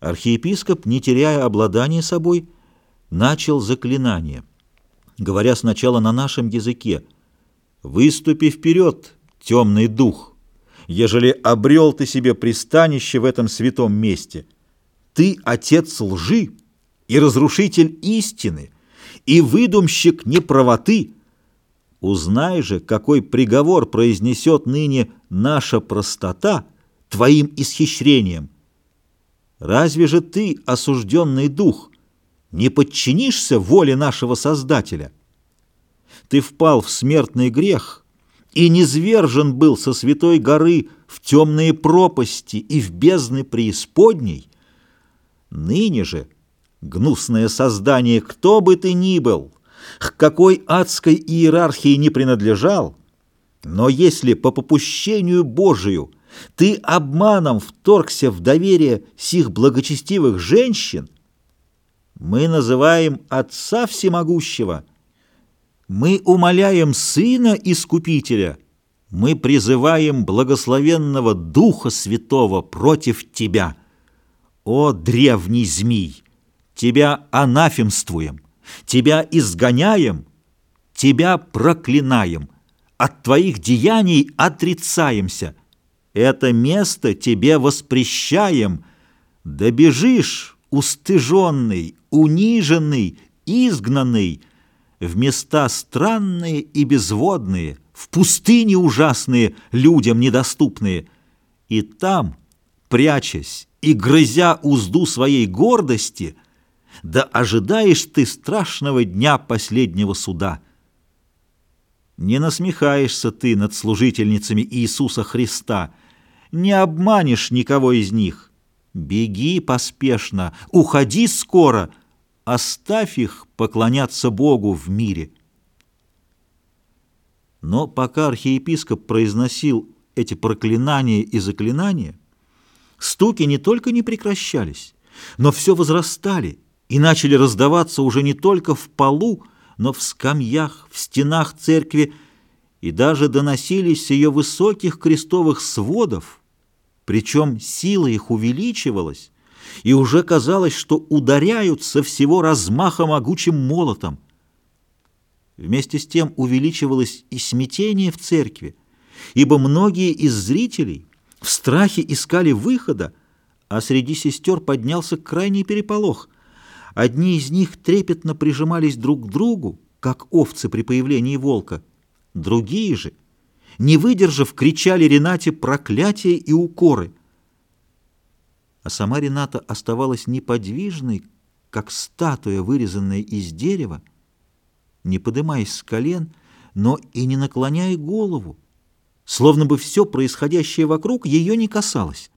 Архиепископ, не теряя обладания собой, начал заклинание, говоря сначала на нашем языке «Выступи вперед, темный дух, ежели обрел ты себе пристанище в этом святом месте. Ты отец лжи и разрушитель истины, и выдумщик неправоты. Узнай же, какой приговор произнесет ныне наша простота твоим исхищрением». Разве же ты, осужденный дух, не подчинишься воле нашего Создателя? Ты впал в смертный грех и низвержен был со святой горы в темные пропасти и в бездны преисподней. Ныне же, гнусное создание, кто бы ты ни был, к какой адской иерархии не принадлежал, но если по попущению Божию – ты обманом вторгся в доверие сих благочестивых женщин. Мы называем Отца Всемогущего. Мы умоляем Сына Искупителя. Мы призываем благословенного Духа Святого против тебя. О, древний змей! Тебя анафемствуем, тебя изгоняем, тебя проклинаем, от твоих деяний отрицаемся — это место тебе воспрещаем. Добежишь, устыженный, униженный, изгнанный, в места странные и безводные, в пустыни ужасные, людям недоступные. И там, прячась и грызя узду своей гордости, да ожидаешь ты страшного дня последнего суда. Не насмехаешься ты над служительницами Иисуса Христа, не обманешь никого из них. Беги поспешно, уходи скоро, оставь их поклоняться Богу в мире. Но пока архиепископ произносил эти проклинания и заклинания, стуки не только не прекращались, но все возрастали и начали раздаваться уже не только в полу, но в скамьях, в стенах церкви, и даже доносились с ее высоких крестовых сводов, причем сила их увеличивалась, и уже казалось, что ударяют со всего размаха могучим молотом. Вместе с тем увеличивалось и смятение в церкви, ибо многие из зрителей в страхе искали выхода, а среди сестер поднялся крайний переполох. Одни из них трепетно прижимались друг к другу, как овцы при появлении волка, другие же — не выдержав, кричали Ренате проклятия и укоры. А сама Рената оставалась неподвижной, как статуя, вырезанная из дерева, не подымаясь с колен, но и не наклоняя голову, словно бы все происходящее вокруг ее не касалось.